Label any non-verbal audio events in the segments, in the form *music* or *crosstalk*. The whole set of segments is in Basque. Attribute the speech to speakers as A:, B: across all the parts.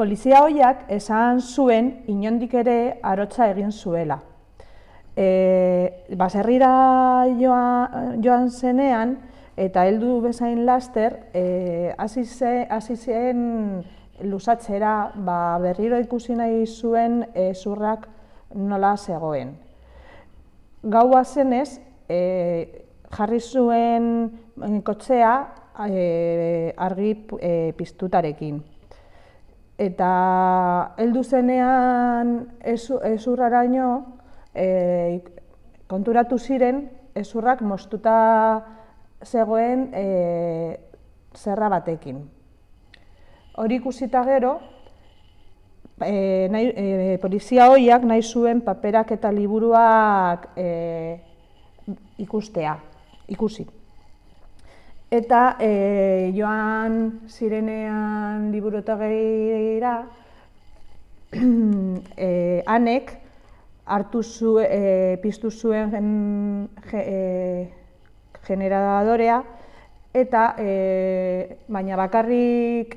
A: Polizia hoiak esan zuen inondik ere arotza egin zuela. E, baserrira joan, joan zenean, eta heldu bezain laster, e, hasi zen lusatzera ba, berriro ikusi nahi zuen e, zurrak nola zegoen. Gaua zenez, e, jarri zuen kotzea e, argi e, piztutarekin. Eta heldu zenean ezurraraino, e, konturatu ziren ezurrak moztuta zegoen e, zerra batekin. Hori ikusita gero, e, nahi, e, polizia hoiak nahi zuen paperak eta liburuak e, ikustea, ikusi. Eta e, joan zirenean gehira, *clears throat* e, anek hartu zu, e, piztu zuen gen, e, generadorea, eta e, baina bakarrik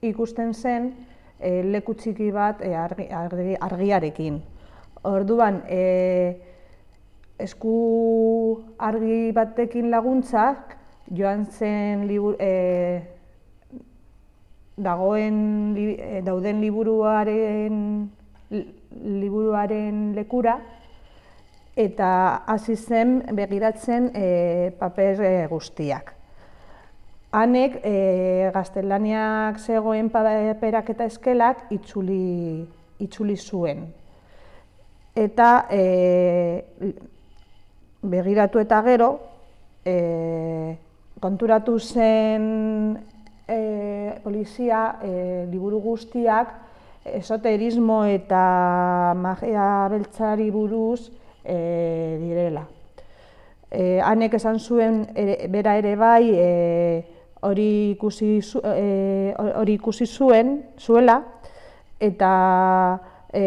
A: ikusten zen e, leku txiki bat e, argi, argiarekin. Orduan, e, esku argi batekin laguntzak joan zen libur, e, dagoen dauden liburuaren liburuaren lekura eta hasi zen begiratzen e, paper e, guztiak. Hanek e, gaztelaniak zegoen paperak eta eskelak itzuli, itzuli zuen. Eta e, begiratu eta gero, e, konturatu zen e, polizia e, liburu guztiak esoterismo eta magia beltzari buruz e, direla. E, hanek esan zuen bera ere bai e, hori ikusi, e, ikusi zuen, zuela, eta e,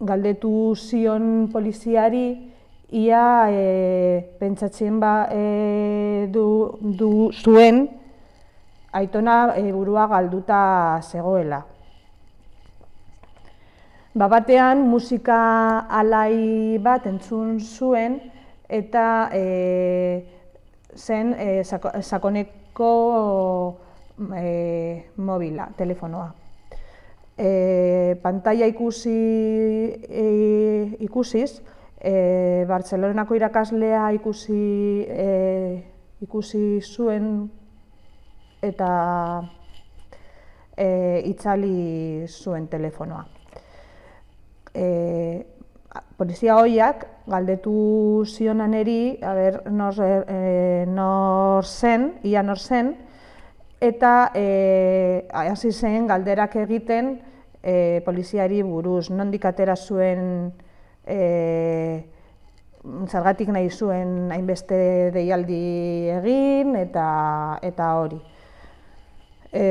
A: galdetu zion poliziari ia e, pentsatzen ba, e, du, du zuen aitona e, burua galduta zegoela. Ba batean musika alai bat entzun zuen eta e, zen e, sakoneko e, mobila, telefonoa. E, pantalla ikusi e, ikusiz, e, Bartzelonako irakaslea ikusi, e, ikusi zuen eta e, itzali zuen telefonoa. E, polizia hoiak galdetu zionan eri, ber, nor, e, nor zen, ia nor zen, eta e, hasi zen galderak egiten e, poliziari buruz, nondik atera zuen e, zergatik nahi zuen hainbeste deialdi egin eta eta hori. E,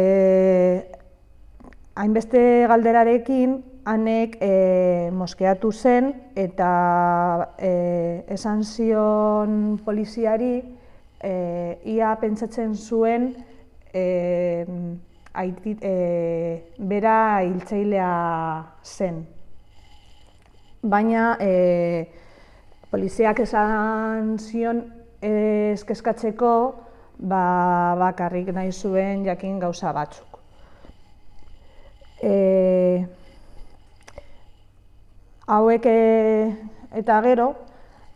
A: hainbeste galderarekin hanek e, moskeatu zen eta e, esan zion poliziari e, ia pentsatzen zuen e, aiti, e, bera hiltzailea zen. Baina e, poliziak esan zion eskeskatzeko ba, bakarrik nahi zuen jakin gauza batzuk. E, hauek e, eta gero,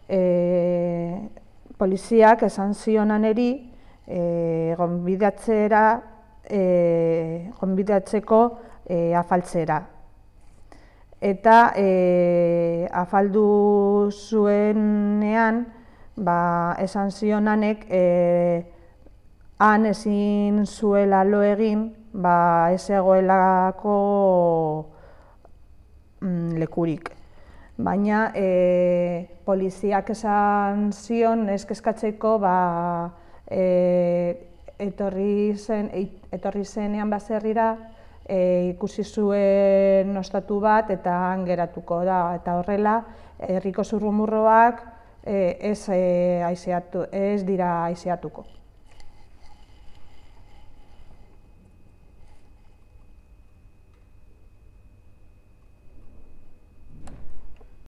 A: e, poliziak esan zionan eri, e, gonbidatzera, e, gonbidatzeko e, afaltzera. Eta e, afaldu zuenean, ba, esan zionanek, e, han ezin zuela lo egin, ba, ez egoelako mm, lekurik. Baina e, poliziak esan zion eskeskatzeko ba, e, etorri, zen, etorri zenean baserrira e, ikusi zuen ostatu bat eta han geratuko da eta horrela herriko zurrumurroak e, ez, e, aizeatu, ez dira aizeatuko.